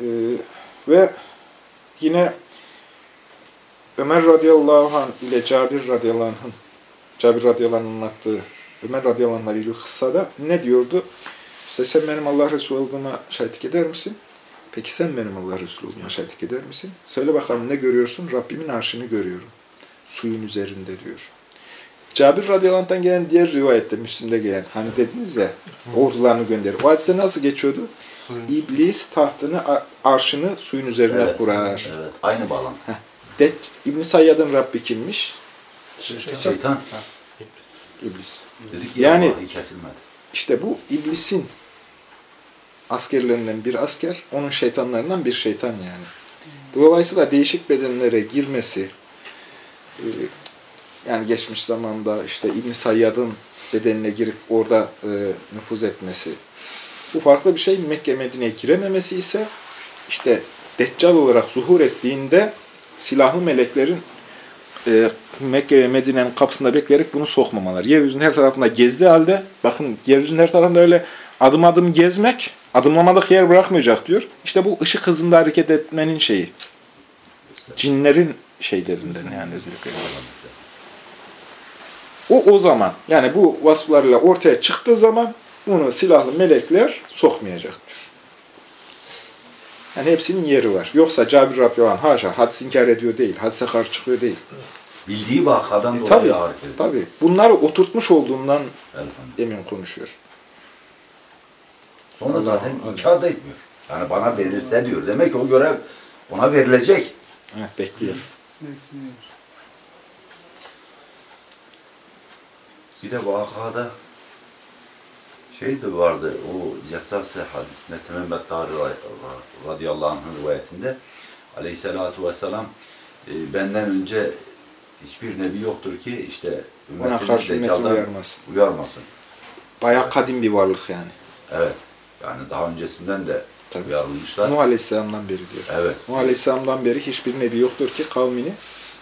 e, ve yine Ömer radıyallahu anh ile Cabir radıyallahu anh'ın Cabir radıyallahu anh'ın anlattığı Ömer radıyallahu anh'la ilgili kıssada ne diyordu? İşte sen benim Allah Resulü olduğuma şahitlik eder misin? Peki sen benim Allah Resulü olduğuma şahitlik eder misin? Söyle bakalım ne görüyorsun? Rabbimin arşını görüyorum. Suyun üzerinde diyor. Cabir radıyallahu gelen diğer rivayette, Müslim'de gelen, hani dediniz ya, ordularını gönderir. O hadiste nasıl geçiyordu? Suyun. İblis tahtını, arşını suyun üzerine Evet, kurar. Evet, aynı bağlantı. De, İbn Sayyad'ın Rabbi kimmiş? Şeytan. İblis. Dedik ya Yani- kesilmedi. İşte bu iblisin askerlerinden bir asker, onun şeytanlarından bir şeytan yani. Dolayısıyla değişik bedenlere girmesi, e, yani geçmiş zamanda işte İbn Sayyad'ın bedenine girip orada e, nüfuz etmesi, bu farklı bir şey. Mekke Medine'ye girememesi ise işte Deccal olarak zuhur ettiğinde silahlı meleklerin e, Mekke ve Medine'nin kapısında bekleyerek bunu sokmamalar. Yeryüzünün her tarafında gezdiği halde, bakın yeryüzünün her tarafında öyle adım adım gezmek, adımlamadık yer bırakmayacak diyor. İşte bu ışık hızında hareket etmenin şeyi. Cinlerin şeylerinden yani özellikle. O o zaman, yani bu vasıflarla ortaya çıktığı zaman bunu silahlı melekler sokmayacak diyor. Yani hepsinin yeri var. Yoksa Cabir radıyallahu anh haşa hadis inkar ediyor değil, hadise karşı çıkıyor değil. Bildiği vakadan E, dolayı tabii, hareket ediyor. tabii. Bunları oturtmuş olduğundan Efendim. emin konuşuyor. Sonra Allah zaten Allah. inkar da etmiyor. Yani bana verilse diyor. Demek ki o görev ona verilecek. Heh, bekliyor. Bir de vakada Şey de vardı, o Yasase hadisinde Temem Bettari radıyallahu anh'ın rivayetinde aleyhissalatu vesselam e, benden önce hiçbir nebi yoktur ki işte Ona karşı Deccal'dan uyarmasın. uyarmasın. Bayağı kadim bir varlık yani. Evet. Yani daha öncesinden de Tabii. uyarılmışlar. Nuh Aleyhisselam'dan beri diyor. Evet. Nuh Aleyhisselam'dan beri hiçbir nebi yoktur ki kavmini,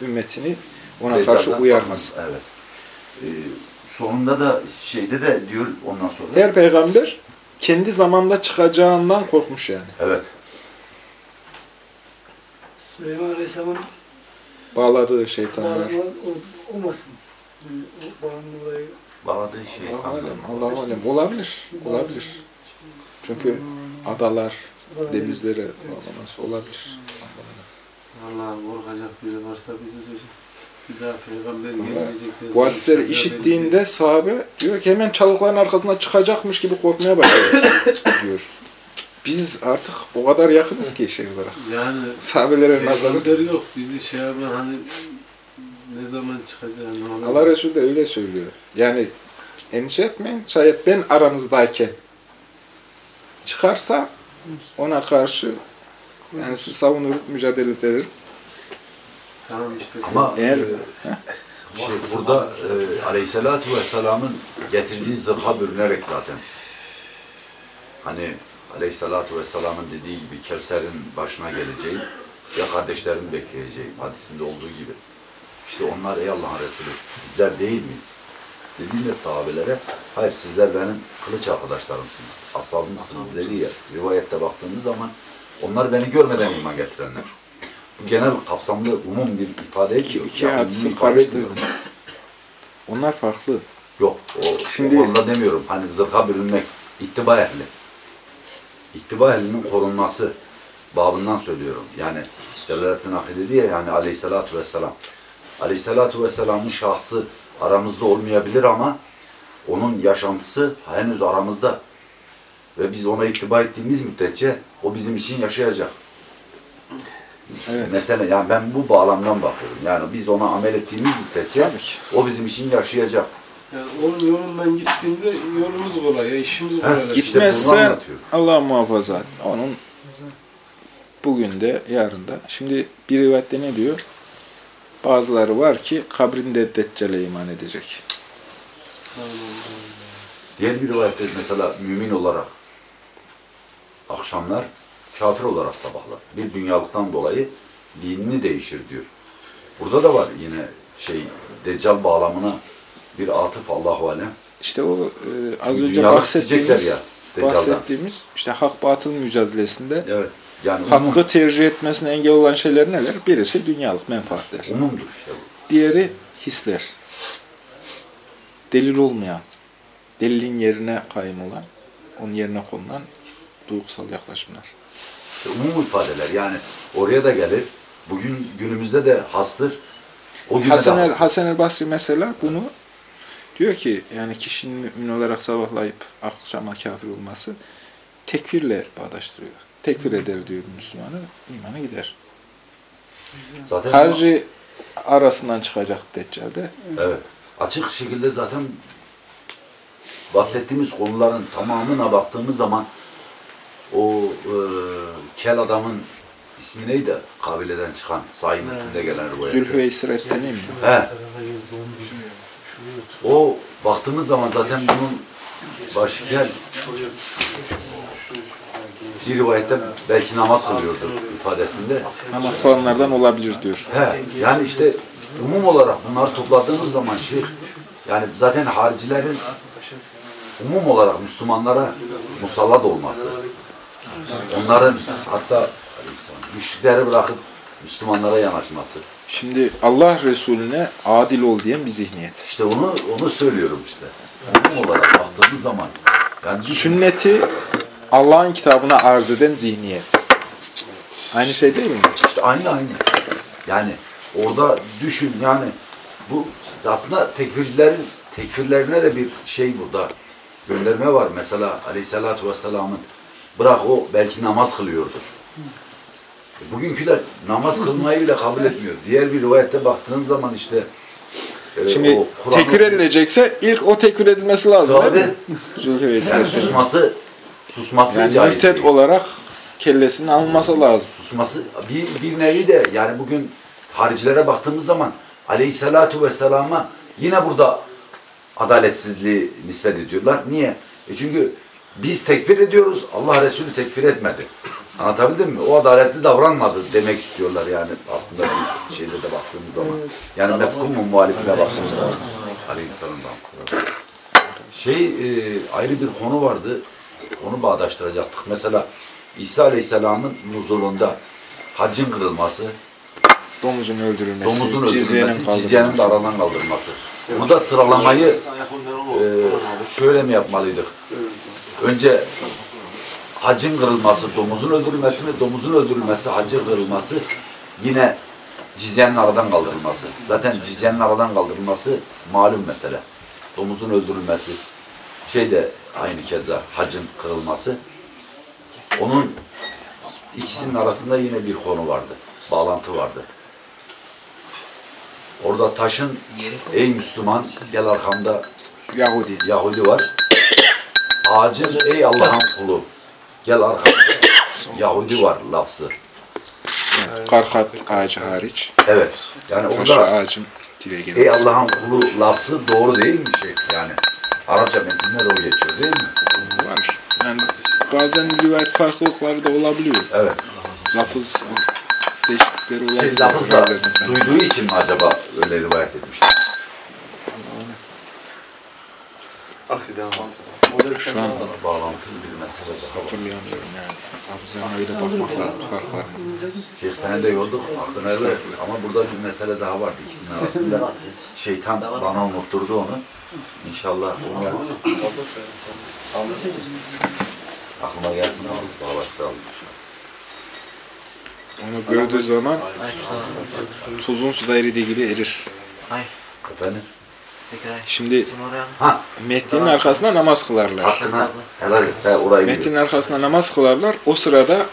ümmetini ona Deccal'dan karşı uyarmasın. sakın- Evet. Ee, sonunda da şeyde de diyor ondan sonra. Her peygamber kendi zamanda çıkacağından korkmuş yani. Evet. Süleyman Aleyhisselam'ın Bağladığı şeytanlar. olmasın. Bağladığı şey. Allah alem, Allah alem. Olabilir, olabilir. Çünkü adalar, denizlere bağlaması olabilir. Vallahi korkacak biri varsa bizi hocam. Bir daha peygamber hadisleri İnşallah işittiğinde sahabe diyor ki hemen çalıkların arkasına çıkacakmış gibi korkmaya başlıyor diyor. Biz artık o kadar yakınız ki şey olarak. Yani Sahabelere nazarı. yok. Bizi şey yapan hani ne zaman çıkacağını Allah Resulü de öyle söylüyor. Yani endişe etmeyin. Şayet ben aranızdayken çıkarsa ona karşı yani sizi savunur, mücadele ederim. Tamam işte. Ama Eğer- e, şey, burada e, Aleyhisselatu Vesselam'ın getirdiği zırha bürünerek zaten hani Aleyhisselatu Vesselam'ın dediği gibi Kevser'in başına geleceği ya kardeşlerini bekleyeceği hadisinde olduğu gibi. İşte onlar ey Allah'ın Resulü bizler değil miyiz? Dediğinde sahabelere hayır sizler benim kılıç arkadaşlarımsınız, ashabımsınız dedi ya. Rivayette baktığımız zaman onlar beni görmeden iman getirenler. Bu genel kapsamlı umum bir ifade İki, ediyor. iki hadisi karıştırdım. Onlar farklı. Yok, o, Şimdi- Şimdi, o konuda demiyorum. Hani zırha bürünmek, ittiba ehli. İttiba ehlinin korunması babından söylüyorum. Yani Celaleddin Akı dedi ya yani aleyhissalatu vesselam. Aleyhissalatu vesselamın şahsı aramızda olmayabilir ama onun yaşantısı henüz aramızda. Ve biz ona ittiba ettiğimiz müddetçe o bizim için yaşayacak. Evet. Mesela yani ben bu bağlamdan bakıyorum. Yani biz ona amel ettiğimiz müddetçe o bizim için yaşayacak. Yani onun yolundan gittiğinde yolumuz kolay, işimiz kolay. git- Gitmezse bunu anlatıyor. Allah muhafaza. Onun bugün de yarın da. Şimdi bir rivayette ne diyor? Bazıları var ki kabrinde Deccal'e iman edecek. Diğer bir rivayette mesela mümin olarak akşamlar kafir olarak sabahlar. Bir dünyalıktan dolayı dinini değişir diyor. Burada da var yine şey Deccal bağlamına bir atıf Allahu alem. İşte o e, az önce dünyalık bahsettiğimiz ya, Deccal'dan. bahsettiğimiz işte hak batıl mücadelesinde Evet. Yani hakkı tercih etmesine engel olan şeyler neler? Birisi dünyalık menfaatler. umum, umumdur işte bu. Diğeri hisler. Delil olmayan, delilin yerine kaym olan, onun yerine konulan duygusal yaklaşımlar. İşte umum ifadeler yani oraya da gelir. Bugün günümüzde de hastır. O Hasan el. Hasan el Basri mesela bunu diyor ki yani kişinin mümin olarak sabahlayıp akşama kafir olması tekfirle bağdaştırıyor. Tekfir eder diyor Müslümanı, imanı gider. Zaten Harcı arasından çıkacak Deccal'de. Evet. Açık şekilde zaten bahsettiğimiz konuların tamamına baktığımız zaman o e, kel adamın ismi neydi? Kabileden çıkan, sahibin üstünde gelen rivayette. Zülhüveysir Etten'i mi? He. O baktığımız zaman zaten bunun başı kel bir rivayette belki namaz kılıyordu ifadesinde. Namaz kılanlardan olabilir diyor. He, yani işte umum olarak bunları topladığımız zaman şey, yani zaten haricilerin umum olarak Müslümanlara musallat olması, onların hatta müşrikleri bırakıp Müslümanlara yanaşması. Şimdi Allah Resulüne adil ol diyen bir zihniyet. İşte onu onu söylüyorum işte. Umum olarak baktığımız zaman yani Sünneti Allah'ın kitabına arz eden zihniyet. Aynı şey değil mi? İşte aynı aynı. Yani orada düşün yani bu aslında tekfircilerin tekfirlerine de bir şey burada gönderme var. Mesela Aleyhisselatü Vesselam'ın bırak o belki namaz kılıyordur. E, Bugünküler namaz kılmayı bile kabul etmiyor. Diğer bir rivayette baktığın zaman işte e, Şimdi tekfir edilecekse ilk o tekfir edilmesi lazım Tabii. değil mi? Zülfü Yani susması susması Yani caiz mürted olarak kellesinin alınması lazım. susması bir, bir nevi de yani bugün haricilere baktığımız zaman aleyhissalatu vesselama yine burada adaletsizliği nispet ediyorlar. Niye? E çünkü biz tekfir ediyoruz, Allah Resulü tekfir etmedi. Anlatabildim mi? O adaletli davranmadı demek istiyorlar yani aslında bir şeyde de baktığımız zaman. Yani mefhumun muhalifine baktığımız zaman. Aleyhisselam'dan. Şey e, ayrı bir konu vardı. Onu bağdaştıracaktık. Mesela İsa Aleyhisselam'ın nuzulunda haccın kırılması, Domuzun öldürülmesi, domuzun cizyenin öldürülmesi, cizyenin de kaldırılması. aradan kaldırılması. Burada sıralamayı e, şöyle mi yapmalıydık? Önce hacın kırılması, domuzun öldürülmesi ve domuzun öldürülmesi, hacın kırılması yine cizyenin aradan kaldırılması. Zaten cizyenin aradan kaldırılması malum mesele. Domuzun öldürülmesi, şey de aynı keza hacın kırılması. Onun ikisinin arasında yine bir konu vardı, bağlantı vardı. Orada taşın, ey Müslüman gel arkamda Yahudi. Yahudi var. Ağacın ey Allah'ın kulu. Gel arkamda Yahudi var lafzı. Karkat ağacı hariç. Evet. Yani orada ağacın dile ey gelmesi. Allah'ın kulu lafzı doğru değil mi şey? Yani Arapça metninde de o geçiyor değil mi? Var. Yani bazen rivayet farklılıkları da olabiliyor. Evet. Lafız değişiklikleri olabiliyor. Şey Yerlerden falan. duyduğu için mi acaba öyle rivayet etmişler? Şu an Bağlantılı bir mesele daha var. hatırlayamıyorum yani. Hafızana öyle bakmak lazım farklarına. Şeyh seni de yorduk, aklına öyle. Ama burada bir mesele daha vardı ikisinin arasında. Şeytan bana unutturdu onu. İnşallah onu aklıma gelsin abi. Daha başka aldım. Onu gördüğü zaman tuzun suda eridiği gibi erir. Efendim? Şimdi Ha, Mehdi'nin arkasında namaz kılarlar. Mehdi'nin arkasında namaz kılarlar. O sırada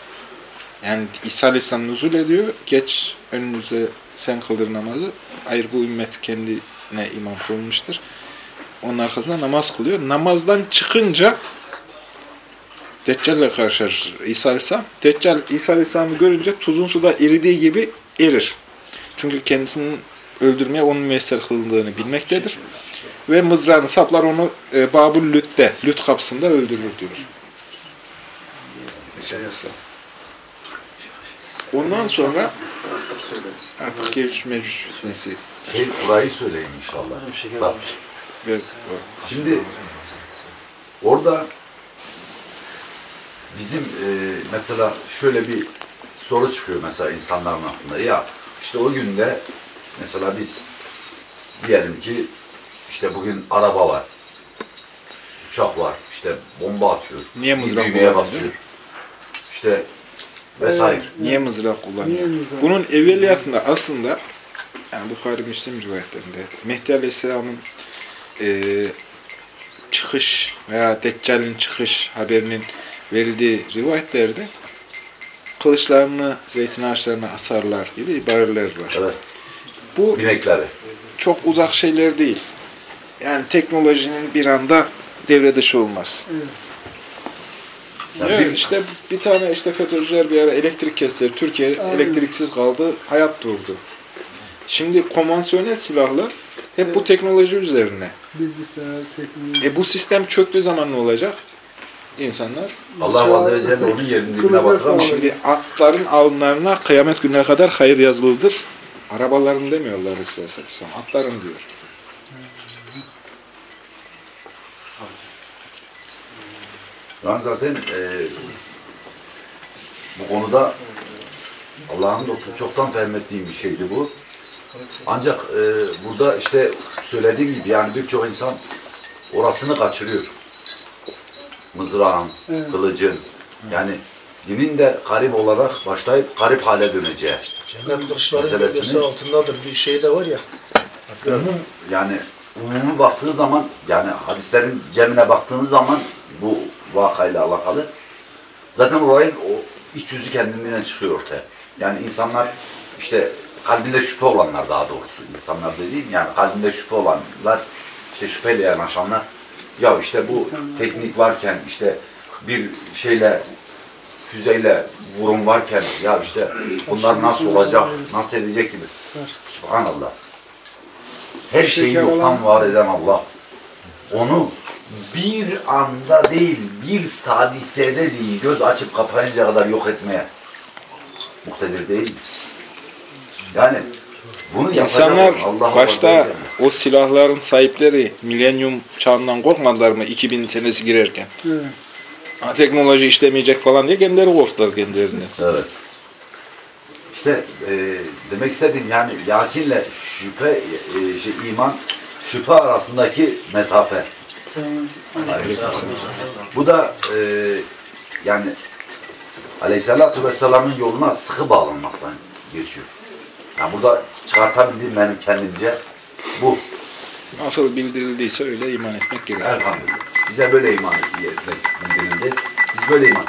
yani İsa Aleyhisselam nuzul ediyor. Geç önünüze sen kıldır namazı. Hayır bu ümmet kendine imam kılmıştır. Onun arkasında namaz kılıyor. Namazdan çıkınca Deccal'le karşılaşır İsa Aleyhisselam. Deccal İsa Aleyhisselam'ı görünce tuzun suda eridiği gibi erir. Çünkü kendisinin öldürmeye onun müyesser kıldığını bilmektedir. Ve mızrağını saplar onu e, Babul Lüt'te, Lüt kapısında öldürür diyor. Ondan sonra artık Gevş Mecüc fitnesi Şey, orayı söyleyin inşallah. Bak, ve Şimdi orada bizim e, mesela şöyle bir soru çıkıyor mesela insanların aklında. Ya işte o günde mesela biz diyelim ki işte bugün araba var, uçak var, işte bomba atıyor, Niye mızrak kullanıyor? İşte vesaire. niye mızrak kullanıyor? Niye mızrak? Bunun evveliyatında aslında yani Bukhari Müslim rivayetlerinde Mehdi Aleyhisselam'ın e, çıkış veya Deccal'in çıkış haberinin verildiği rivayetlerde kılıçlarını zeytin ağaçlarına asarlar gibi ibareler var. Evet, Bu binekleri. çok uzak şeyler değil. Yani teknolojinin bir anda devre dışı olmaz. Yani Evet, bir- işte bir tane işte FETÖ'cüler bir ara elektrik kestiler. Türkiye elektriksiz kaldı, hayat durdu. Şimdi konvansiyonel silahlar hep bu teknoloji üzerine. Bilgisayar, teknoloji. E bu sistem çöktüğü zaman ne olacak? İnsanlar Allah Azze ve Celle onun yerinde şimdi atların alınlarına kıyamet gününe kadar hayır yazılıdır. Arabaların demiyorlar Resulullah Aleyhisselam. Atların diyor. Ben zaten e, bu konuda Allah'ın dostu çoktan fehmettiğim bir şeydi bu. Ancak e, burada işte söylediğim gibi yani birçok insan orasını kaçırıyor. Mızrağın, Evet. kılıcın. Yani dinin de garip olarak başlayıp garip hale döneceği. Cennet kuşların Meselesini- gölgesi altındadır. Bir şey de var ya. Umum yani umumi baktığı zaman yani hadislerin cemine baktığınız zaman bu vakayla alakalı zaten olayın o iç yüzü kendinden çıkıyor ortaya. Yani insanlar işte kalbinde şüphe olanlar daha doğrusu insanlar dediğim yani kalbinde şüphe olanlar işte şüpheyle yanaşanlar ya işte bu teknik varken işte bir şeyle füzeyle vurun varken ya işte bunlar nasıl olacak, nasıl edecek gibi. Subhanallah. Her şeyi olan- var eden Allah. Onu bir anda değil, bir sadisede değil, göz açıp kapayınca kadar yok etmeye muktedir değil. mi? Yani bunu İnsanlar Allah başta Allah o silahların sahipleri milenyum çağından korkmadılar mı 2000 senesi girerken? Evet. Teknoloji işlemeyecek falan diye kendileri korktular kendilerinden. Evet. İşte e, demek istediğim yani yakinle şüphe, e, şey, iman, şüphe arasındaki mesafe. Bu da e, yani Aleyhisselatü Vesselam'ın yoluna sıkı bağlanmaktan geçiyor. Yani burada çıkartabildiğim benim kendimce bu. Nasıl bildirildiyse öyle iman etmek gerekiyor. Elhamdülillah. Bize böyle iman etmek bildirildi. Biz böyle iman.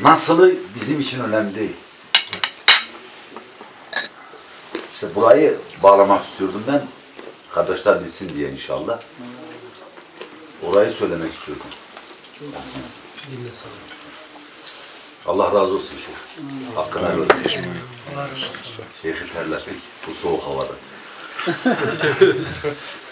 Nasılı bizim için önemli değil. İşte burayı bağlamak istiyordum ben. Kardeşler bilsin diye inşallah. Orayı söylemek istiyordum. Allah razı olsun Şeyh. Hakkına olsun. Şeyh'i terlettik bu soğuk havada.